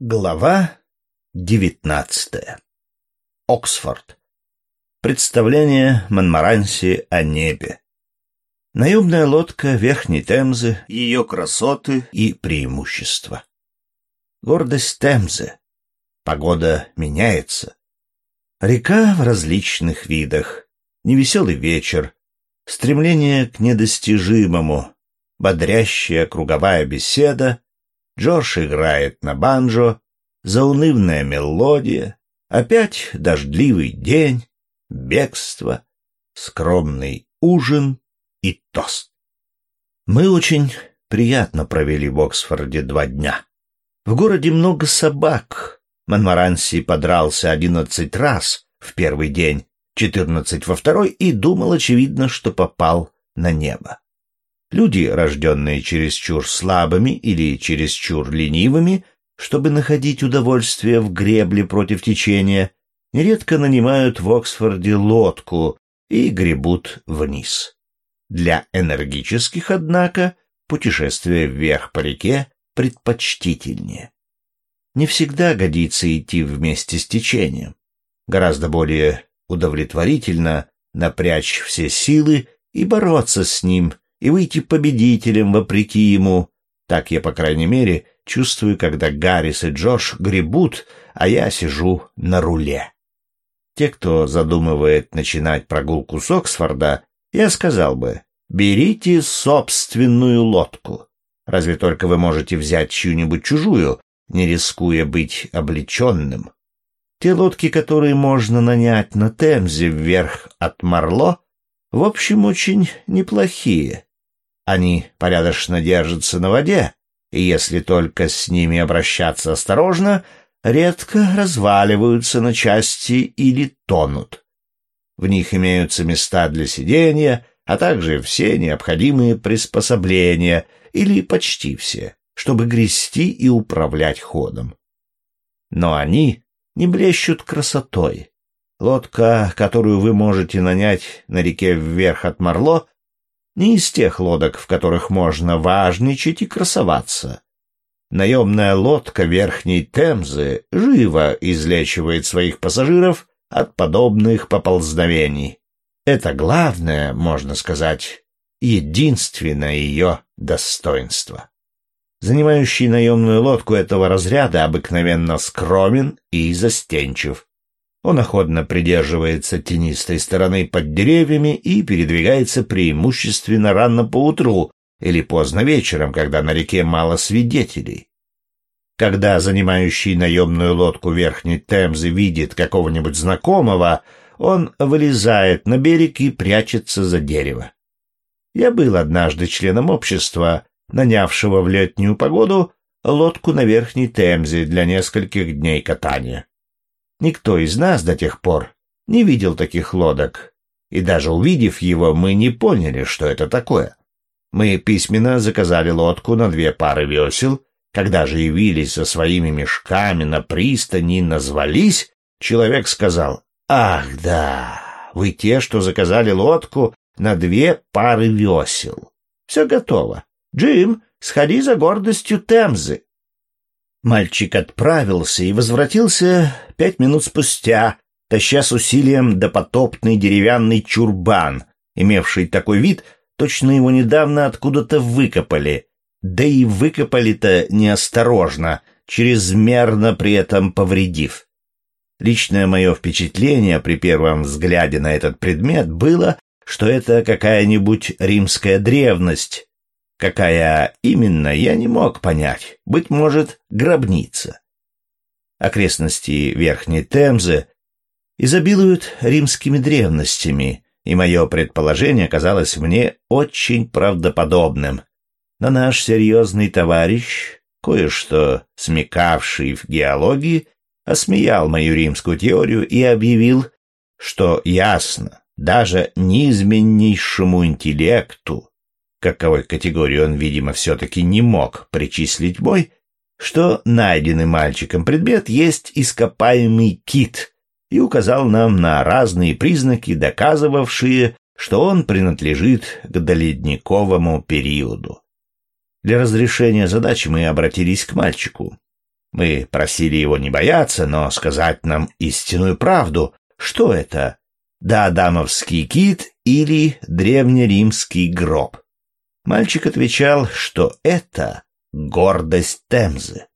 Глава девятнадцатая. Оксфорд. Представление Монмаранси о небе. Наемная лодка Верхней Темзы, ее красоты и преимущества. Гордость Темзы. Погода меняется. Река в различных видах. Невеселый вечер. Стремление к недостижимому. Бодрящая круговая беседа Джордж играет на банджо, заунывная мелодия, опять дождливый день, бегство, скромный ужин и тост. Мы очень приятно провели в Оксфорде два дня. В городе много собак. Монмаранси подрался одиннадцать раз в первый день, четырнадцать во второй и думал, очевидно, что попал на небо. Люди, рожденные чересчур слабыми или чересчур ленивыми, чтобы находить удовольствие в гребле против течения, нередко нанимают в Оксфорде лодку и гребут вниз. Для энергических, однако, путешествие вверх по реке предпочтительнее. Не всегда годится идти вместе с течением. Гораздо более удовлетворительно напрячь все силы и бороться с ним, и выйти победителем вопреки ему. Так я, по крайней мере, чувствую, когда Гаррис и Джош гребут, а я сижу на руле. Те, кто задумывает начинать прогулку с Оксфорда, я сказал бы, берите собственную лодку. Разве только вы можете взять чью-нибудь чужую, не рискуя быть облеченным. Те лодки, которые можно нанять на Темзе вверх от Марло, в общем, очень неплохие. Они порядочно держатся на воде, и если только с ними обращаться осторожно, редко разваливаются на части или тонут. В них имеются места для сидения, а также все необходимые приспособления, или почти все, чтобы грести и управлять ходом. Но они не блещут красотой. Лодка, которую вы можете нанять на реке вверх от Марло, не из тех лодок, в которых можно важничать и красоваться. Наемная лодка Верхней Темзы живо излечивает своих пассажиров от подобных поползновений. Это главное, можно сказать, единственное ее достоинство. Занимающий наемную лодку этого разряда обыкновенно скромен и застенчив. Он охотно придерживается тенистой стороны под деревьями и передвигается преимущественно рано поутру или поздно вечером, когда на реке мало свидетелей. Когда занимающий наемную лодку Верхней Темзы видит какого-нибудь знакомого, он вылезает на берег и прячется за дерево. Я был однажды членом общества, нанявшего в летнюю погоду лодку на Верхней Темзе для нескольких дней катания. Никто из нас до тех пор не видел таких лодок, и даже увидев его, мы не поняли, что это такое. Мы письменно заказали лодку на две пары весел, когда же явились со своими мешками на пристани и назвались, человек сказал, «Ах, да, вы те, что заказали лодку на две пары весел. Все готово. Джим, сходи за гордостью Темзы. Мальчик отправился и возвратился пять минут спустя, таща с усилием допотопный деревянный чурбан, имевший такой вид, точно его недавно откуда-то выкопали. Да и выкопали-то неосторожно, чрезмерно при этом повредив. Личное мое впечатление при первом взгляде на этот предмет было, что это какая-нибудь римская древность, Какая именно, я не мог понять. Быть может, гробница. Окрестности Верхней Темзы изобилуют римскими древностями, и мое предположение казалось мне очень правдоподобным. Но наш серьезный товарищ, кое-что смекавший в геологии, осмеял мою римскую теорию и объявил, что ясно, даже низменнейшему интеллекту каковой категории он, видимо, все-таки не мог причислить мой, что найденный мальчиком предмет есть ископаемый кит и указал нам на разные признаки, доказывавшие, что он принадлежит к доледниковому периоду. Для разрешения задачи мы обратились к мальчику. Мы просили его не бояться, но сказать нам истинную правду. Что это? Да адамовский кит или древнеримский гроб? Мальчик отвечал, что это гордость Темзы.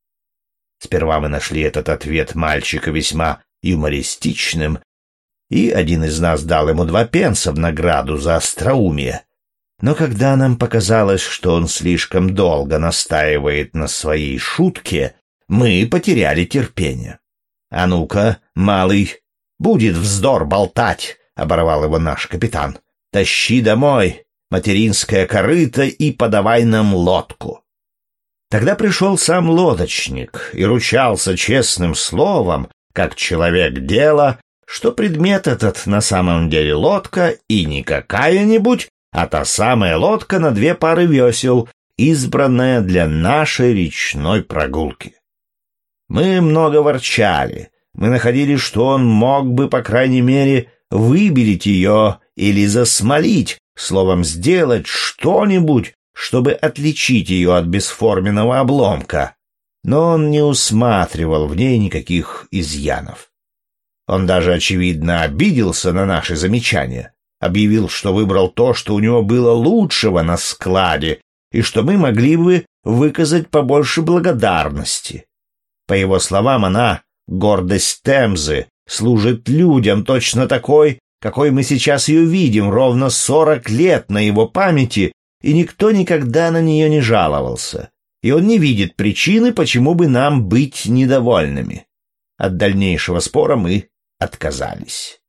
Сперва мы нашли этот ответ мальчика весьма юмористичным, и один из нас дал ему два пенса в награду за остроумие. Но когда нам показалось, что он слишком долго настаивает на своей шутке, мы потеряли терпение. «А ну-ка, малый, будет вздор болтать!» — оборвал его наш капитан. «Тащи домой материнское корыто и подавай нам лодку». Тогда пришел сам лодочник и ручался честным словом, как человек дела, что предмет этот на самом деле лодка и не какая-нибудь, а та самая лодка на две пары весел, избранная для нашей речной прогулки. Мы много ворчали, мы находили, что он мог бы, по крайней мере, выбелить ее или засмолить, словом, сделать что-нибудь, чтобы отличить ее от бесформенного обломка, но он не усматривал в ней никаких изъянов. Он даже, очевидно, обиделся на наши замечания, объявил, что выбрал то, что у него было лучшего на складе, и что мы могли бы выказать побольше благодарности. По его словам, она, гордость Темзы, служит людям точно такой, какой мы сейчас ее видим, ровно сорок лет на его памяти и никто никогда на нее не жаловался, и он не видит причины, почему бы нам быть недовольными. От дальнейшего спора мы отказались.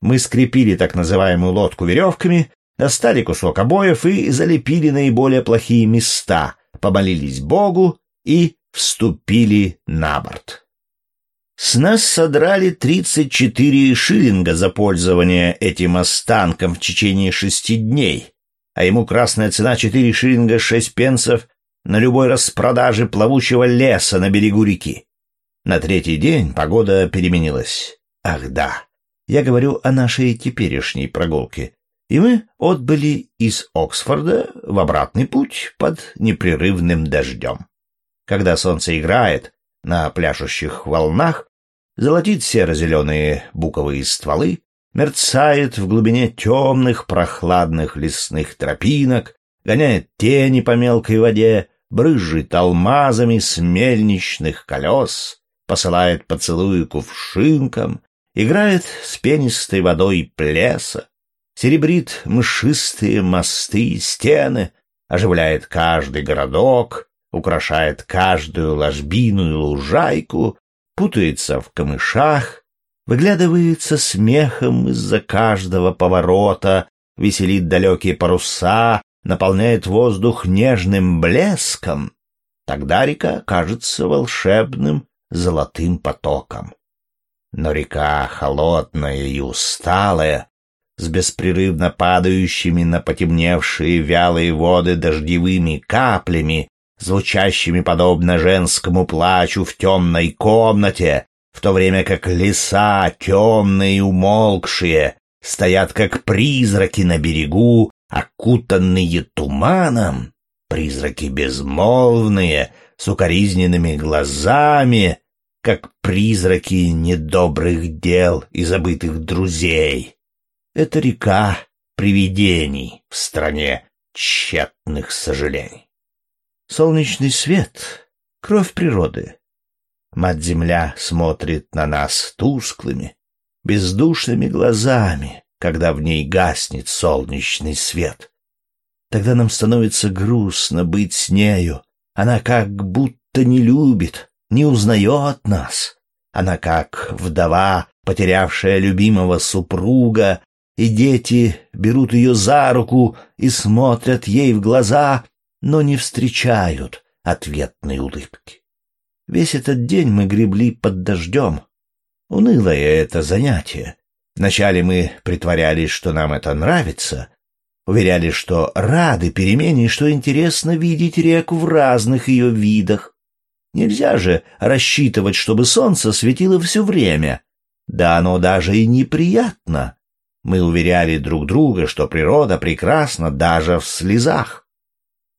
Мы скрепили так называемую лодку веревками, достали кусок обоев и залепили наиболее плохие места, помолились Богу и вступили на борт. С нас содрали 34 шиллинга за пользование этим останком в течение шести дней, а ему красная цена четыре шиллинга шесть пенсов на любой распродаже плавучего леса на берегу реки. На третий день погода переменилась. Ах да, я говорю о нашей теперешней прогулке. И мы отбыли из Оксфорда в обратный путь под непрерывным дождем. Когда солнце играет на пляшущих волнах, золотит серо-зеленые буковые стволы, мерцает в глубине темных прохладных лесных тропинок, гоняет тени по мелкой воде, брызжет алмазами с мельничных колес, посылает поцелуи кувшинкам, играет с пенистой водой плеса, серебрит мшистые мосты и стены, оживляет каждый городок, украшает каждую ложбину и лужайку, путается в камышах, выглядывается смехом из-за каждого поворота, веселит далекие паруса, наполняет воздух нежным блеском, тогда река кажется волшебным золотым потоком. Но река холодная и усталая, с беспрерывно падающими на потемневшие вялые воды дождевыми каплями, звучащими подобно женскому плачу в темной комнате, в то время как леса, темные и умолкшие, стоят как призраки на берегу, окутанные туманом, призраки безмолвные, с укоризненными глазами, как призраки недобрых дел и забытых друзей. Это река привидений в стране тщетных сожалений. Солнечный свет — кровь природы, Мать-Земля смотрит на нас тусклыми, бездушными глазами, когда в ней гаснет солнечный свет. Тогда нам становится грустно быть с нею. Она как будто не любит, не узнает нас. Она как вдова, потерявшая любимого супруга, и дети берут ее за руку и смотрят ей в глаза, но не встречают ответной улыбки. Весь этот день мы гребли под дождем. Унылое это занятие. Вначале мы притворялись, что нам это нравится, уверяли, что рады перемене и что интересно видеть реку в разных ее видах. Нельзя же рассчитывать, чтобы солнце светило все время. Да оно даже и неприятно. Мы уверяли друг друга, что природа прекрасна даже в слезах.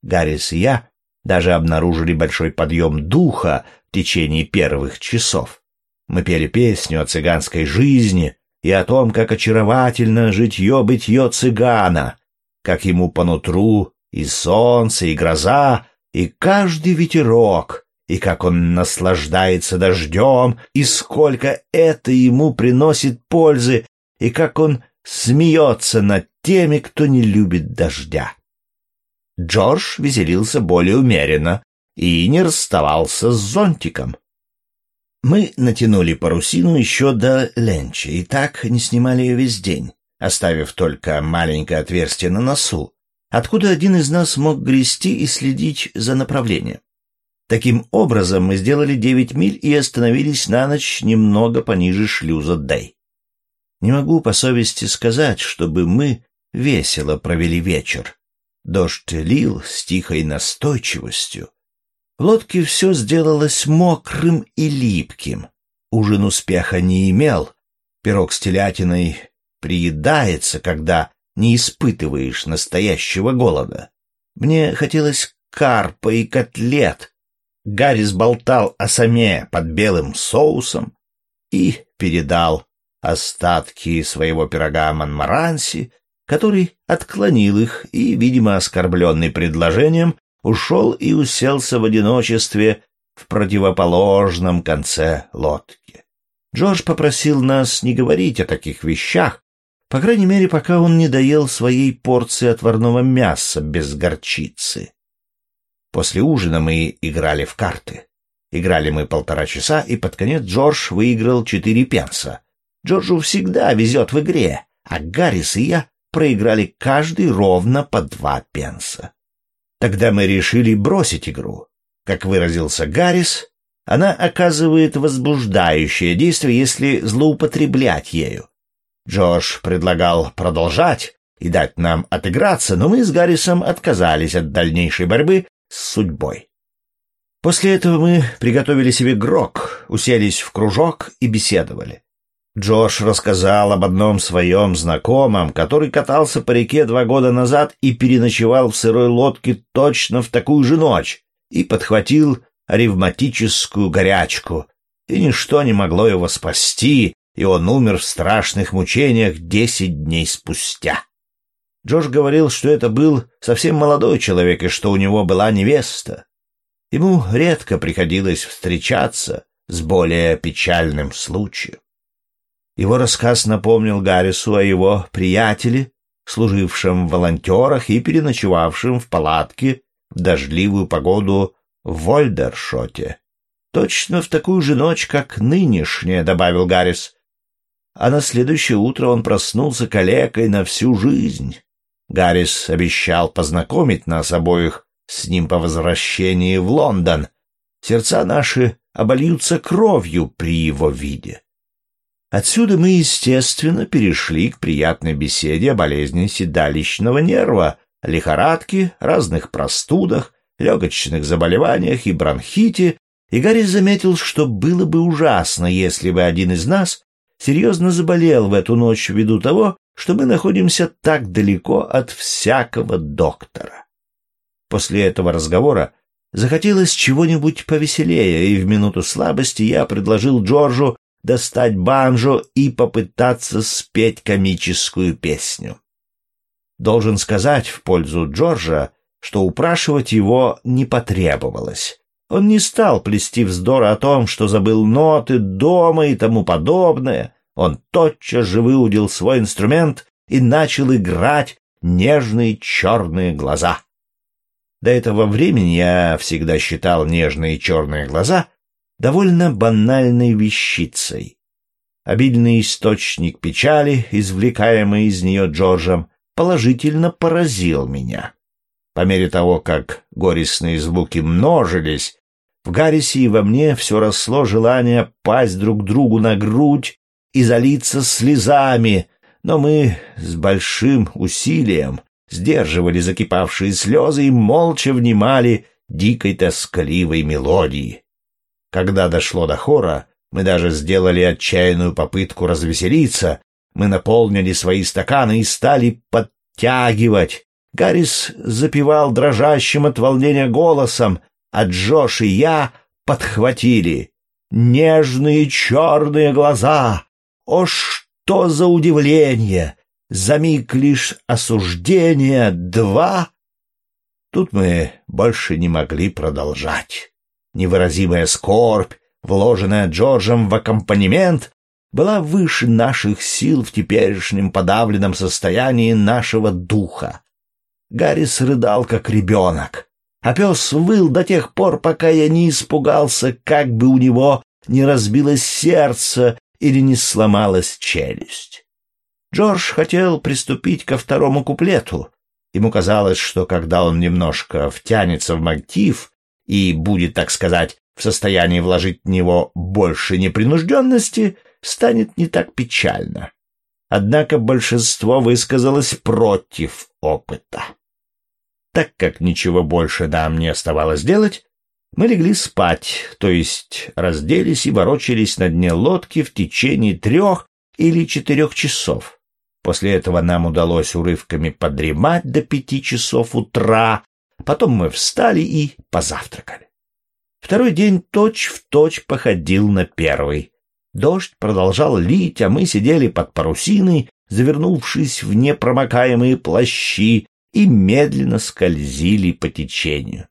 Гаррис и я даже обнаружили большой подъем духа в течение первых часов. Мы пели песню о цыганской жизни и о том, как очаровательно житье-бытье цыгана, как ему по нутру и солнце, и гроза, и каждый ветерок, и как он наслаждается дождем, и сколько это ему приносит пользы, и как он смеется над теми, кто не любит дождя. Джордж веселился более умеренно и не расставался с зонтиком. Мы натянули парусину еще до ленча и так не снимали ее весь день, оставив только маленькое отверстие на носу, откуда один из нас мог грести и следить за направлением. Таким образом, мы сделали девять миль и остановились на ночь немного пониже шлюза Дэй. Не могу по совести сказать, чтобы мы весело провели вечер. Дождь лил с тихой настойчивостью. В лодке все сделалось мокрым и липким. Ужин успеха не имел. Пирог с телятиной приедается, когда не испытываешь настоящего голода. Мне хотелось карпа и котлет. Гаррис болтал о саме под белым соусом и передал остатки своего пирога Монмаранси, который отклонил их и, видимо, оскорбленный предложением, ушел и уселся в одиночестве в противоположном конце лодки. Джордж попросил нас не говорить о таких вещах, по крайней мере, пока он не доел своей порции отварного мяса без горчицы. После ужина мы играли в карты. Играли мы полтора часа, и под конец Джордж выиграл четыре пенса. Джорджу всегда везет в игре, а Гаррис и я проиграли каждый ровно по два пенса. Тогда мы решили бросить игру. Как выразился Гаррис, она оказывает возбуждающее действие, если злоупотреблять ею. Джош предлагал продолжать и дать нам отыграться, но мы с Гаррисом отказались от дальнейшей борьбы с судьбой. После этого мы приготовили себе грок, уселись в кружок и беседовали. Джош рассказал об одном своем знакомом, который катался по реке два года назад и переночевал в сырой лодке точно в такую же ночь и подхватил ревматическую горячку, и ничто не могло его спасти, и он умер в страшных мучениях десять дней спустя. Джош говорил, что это был совсем молодой человек и что у него была невеста. Ему редко приходилось встречаться с более печальным случаем. Его рассказ напомнил Гаррису о его приятеле, служившем в волонтерах и переночевавшем в палатке в дождливую погоду в Вольдершоте. «Точно в такую же ночь, как нынешняя», — добавил Гаррис. А на следующее утро он проснулся калекой на всю жизнь. Гаррис обещал познакомить нас обоих с ним по возвращении в Лондон. Сердца наши обольются кровью при его виде. Отсюда мы, естественно, перешли к приятной беседе о болезни седалищного нерва, лихорадке, разных простудах, легочных заболеваниях и бронхите, и Гарри заметил, что было бы ужасно, если бы один из нас серьезно заболел в эту ночь ввиду того, что мы находимся так далеко от всякого доктора. После этого разговора захотелось чего-нибудь повеселее, и в минуту слабости я предложил Джорджу достать банджо и попытаться спеть комическую песню. Должен сказать в пользу Джорджа, что упрашивать его не потребовалось. Он не стал плести вздор о том, что забыл ноты дома и тому подобное. Он тотчас же выудил свой инструмент и начал играть нежные черные глаза. До этого времени я всегда считал нежные черные глаза довольно банальной вещицей. Обильный источник печали, извлекаемый из нее Джорджем, положительно поразил меня. По мере того, как горестные звуки множились, в Гаррисе и во мне все росло желание пасть друг другу на грудь и залиться слезами, но мы с большим усилием сдерживали закипавшие слезы и молча внимали дикой тоскливой мелодии. Когда дошло до хора, мы даже сделали отчаянную попытку развеселиться, мы наполнили свои стаканы и стали подтягивать. Гаррис запевал дрожащим от волнения голосом, а Джош и я подхватили. Нежные черные глаза! О, что за удивление! За миг лишь осуждение, два... Тут мы больше не могли продолжать. Невыразимая скорбь, вложенная Джорджем в аккомпанемент, была выше наших сил в теперешнем подавленном состоянии нашего духа. Гаррис рыдал, как ребенок, а пес выл до тех пор, пока я не испугался, как бы у него не разбилось сердце или не сломалась челюсть. Джордж хотел приступить ко второму куплету. Ему казалось, что когда он немножко втянется в мотив и будет, так сказать, в состоянии вложить в него больше непринужденности, станет не так печально. Однако большинство высказалось против опыта. Так как ничего больше нам не оставалось делать, мы легли спать, то есть разделись и ворочались на дне лодки в течение трех или четырех часов. После этого нам удалось урывками подремать до пяти часов утра, потом мы встали и позавтракали. Второй день точь-в-точь точь походил на первый. Дождь продолжал лить, а мы сидели под парусиной, завернувшись в непромокаемые плащи, и медленно скользили по течению.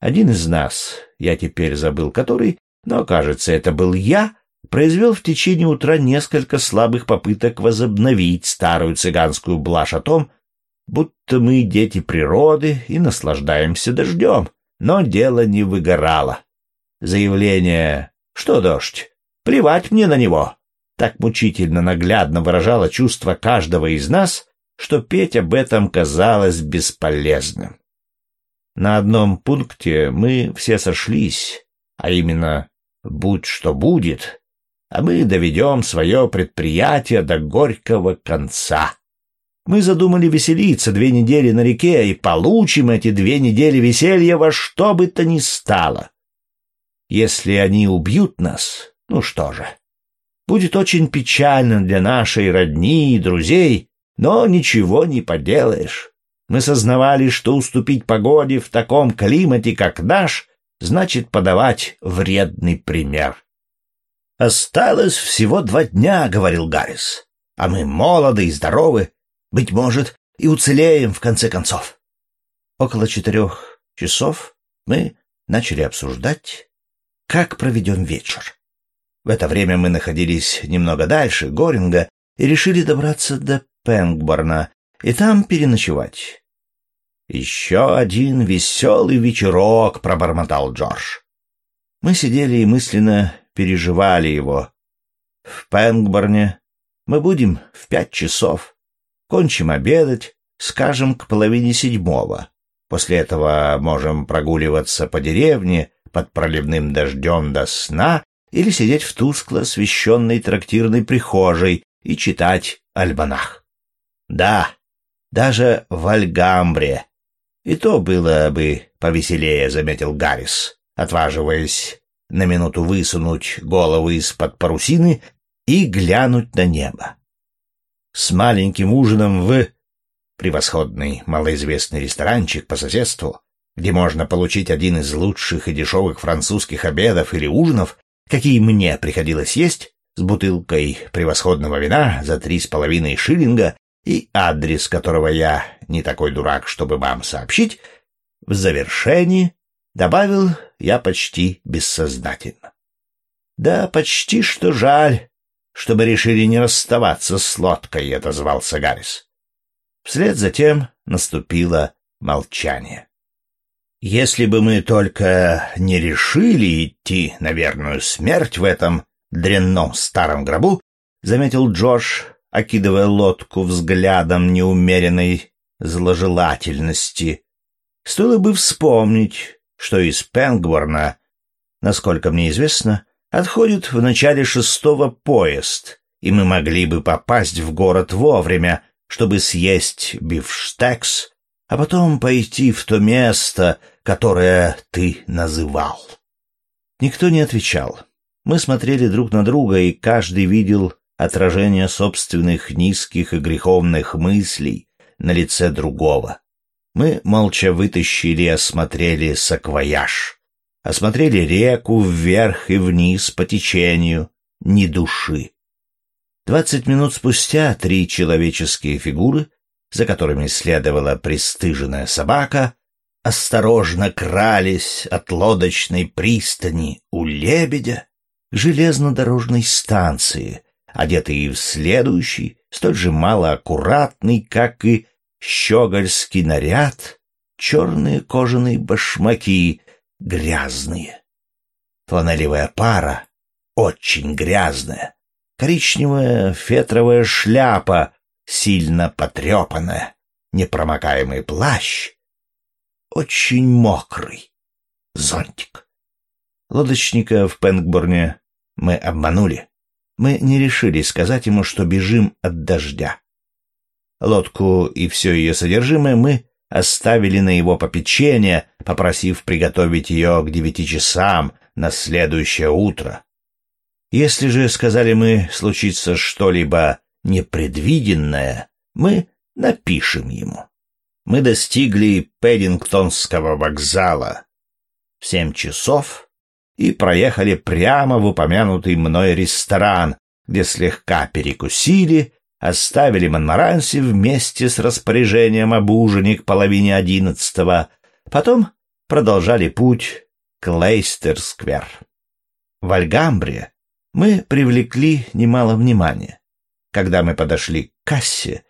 Один из нас, я теперь забыл который, но, кажется, это был я, произвел в течение утра несколько слабых попыток возобновить старую цыганскую блажь о том, будто мы дети природы и наслаждаемся дождем, но дело не выгорало. Заявление «Что дождь? Плевать мне на него!» так мучительно наглядно выражало чувство каждого из нас, что петь об этом казалось бесполезным. На одном пункте мы все сошлись, а именно «будь что будет», а мы доведем свое предприятие до горького конца. Мы задумали веселиться две недели на реке и получим эти две недели веселья во что бы то ни стало. Если они убьют нас, ну что же, будет очень печально для нашей родни и друзей, но ничего не поделаешь. Мы сознавали, что уступить погоде в таком климате, как наш, значит подавать вредный пример. «Осталось всего два дня», — говорил Гаррис, — «а мы молоды и здоровы, быть может, и уцелеем в конце концов». Около четырех часов мы начали обсуждать, как проведем вечер. В это время мы находились немного дальше Горинга и решили добраться до Пенгборна и там переночевать. «Еще один веселый вечерок», — пробормотал Джордж. Мы сидели и мысленно переживали его. В Пенгборне мы будем в пять часов. Кончим обедать, скажем, к половине седьмого. После этого можем прогуливаться по деревне под проливным дождем до сна или сидеть в тускло освещенной трактирной прихожей и читать альбанах. Да, даже в Альгамбре. И то было бы повеселее, заметил Гаррис, отваживаясь на минуту высунуть голову из-под парусины и глянуть на небо. С маленьким ужином в превосходный малоизвестный ресторанчик по соседству, где можно получить один из лучших и дешевых французских обедов или ужинов, какие мне приходилось есть, с бутылкой превосходного вина за три с половиной шиллинга и адрес которого я не такой дурак, чтобы вам сообщить, в завершении добавил я почти бессознательно. Да, почти что жаль, чтобы решили не расставаться с лодкой, — отозвался Гаррис. Вслед за тем наступило молчание. Если бы мы только не решили идти на верную смерть в этом дрянном старом гробу, — заметил Джордж, окидывая лодку взглядом неумеренной зложелательности. Стоило бы вспомнить, что из Пенгборна, насколько мне известно, отходит в начале шестого поезд, и мы могли бы попасть в город вовремя, чтобы съесть бифштекс, а потом пойти в то место, которое ты называл. Никто не отвечал. Мы смотрели друг на друга, и каждый видел отражение собственных низких и греховных мыслей на лице другого. Мы молча вытащили и осмотрели саквояж. Осмотрели реку вверх и вниз по течению. Ни души. Двадцать минут спустя три человеческие фигуры, за которыми следовала пристыженная собака, осторожно крались от лодочной пристани у лебедя к железнодорожной станции, одетые в следующий, столь же малоаккуратный, как и щегольский наряд, черные кожаные башмаки, грязные. Фланелевая пара, очень грязная, коричневая фетровая шляпа, сильно потрепанная, непромокаемый плащ, очень мокрый зонтик. Лодочника в Пенгборне мы обманули. Мы не решили сказать ему, что бежим от дождя. Лодку и все ее содержимое мы оставили на его попечение, попросив приготовить ее к девяти часам на следующее утро. Если же, сказали мы, случится что-либо непредвиденное, мы напишем ему. Мы достигли Пэддингтонского вокзала в семь часов и проехали прямо в упомянутый мной ресторан, где слегка перекусили, оставили Монмаранси вместе с распоряжением об ужине к половине одиннадцатого, потом продолжали путь к Лейстер-сквер. В Альгамбре мы привлекли немало внимания. Когда мы подошли к кассе,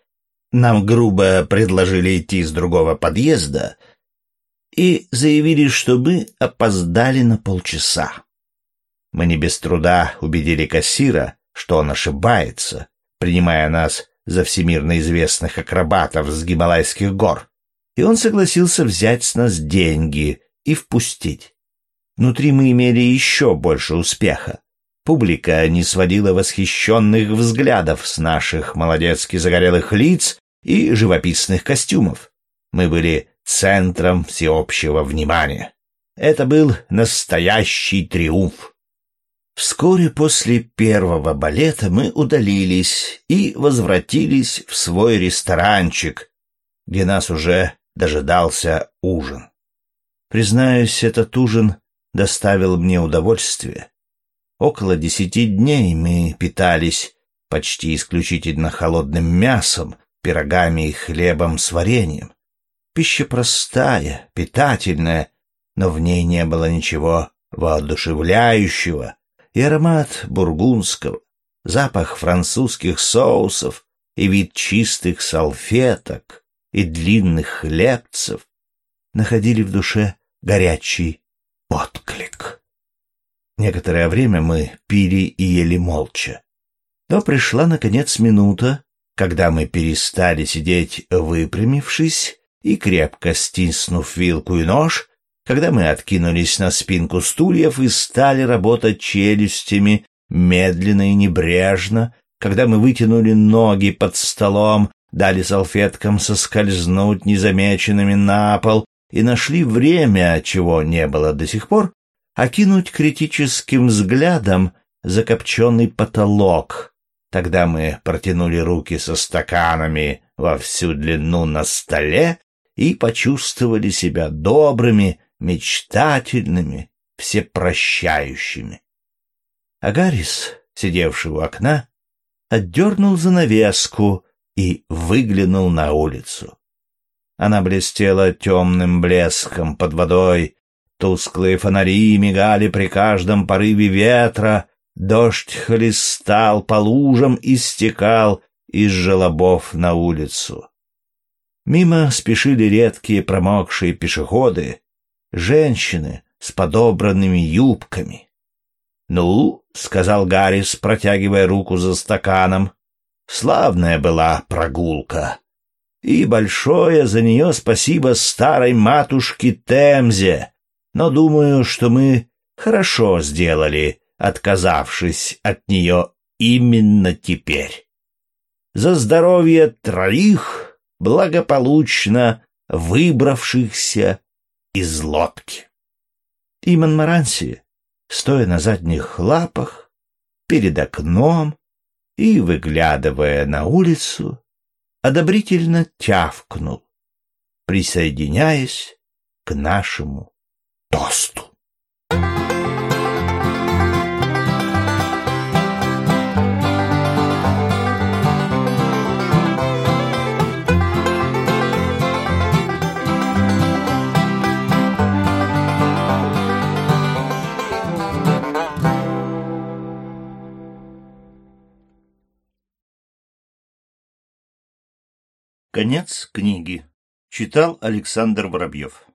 нам грубо предложили идти с другого подъезда и заявили, что мы опоздали на полчаса. Мы не без труда убедили кассира, что он ошибается, принимая нас за всемирно известных акробатов с Гималайских гор, и он согласился взять с нас деньги и впустить. Внутри мы имели еще больше успеха. Публика не сводила восхищенных взглядов с наших молодецки загорелых лиц и живописных костюмов. Мы были центром всеобщего внимания. Это был настоящий триумф. Вскоре после первого балета мы удалились и возвратились в свой ресторанчик, где нас уже дожидался ужин. Признаюсь, этот ужин доставил мне удовольствие. Около десяти дней мы питались почти исключительно холодным мясом, пирогами и хлебом с вареньем. Пища простая, питательная, но в ней не было ничего воодушевляющего, и аромат бургундского, запах французских соусов и вид чистых салфеток и длинных хлебцев находили в душе горячий отклик. Некоторое время мы пили и ели молча. Но пришла, наконец, минута, когда мы перестали сидеть выпрямившись и крепко стиснув вилку и нож, когда мы откинулись на спинку стульев и стали работать челюстями медленно и небрежно, когда мы вытянули ноги под столом, дали салфеткам соскользнуть незамеченными на пол и нашли время, чего не было до сих пор, окинуть критическим взглядом закопченный потолок. Тогда мы протянули руки со стаканами во всю длину на столе и почувствовали себя добрыми, мечтательными, всепрощающими. Агарис, сидевший у окна, отдернул занавеску и выглянул на улицу. Она блестела темным блеском под водой, Тусклые фонари мигали при каждом порыве ветра, дождь хлестал по лужам и стекал из желобов на улицу. Мимо спешили редкие промокшие пешеходы, женщины с подобранными юбками. «Ну», — сказал Гаррис, протягивая руку за стаканом, — «славная была прогулка. И большое за нее спасибо старой матушке Темзе, но думаю, что мы хорошо сделали, отказавшись от нее именно теперь. За здоровье троих, благополучно выбравшихся из лодки. И Монмаранси, стоя на задних лапах, перед окном и, выглядывая на улицу, одобрительно тявкнул. присоединяясь к нашему тосту. Конец книги. Читал Александр Воробьев.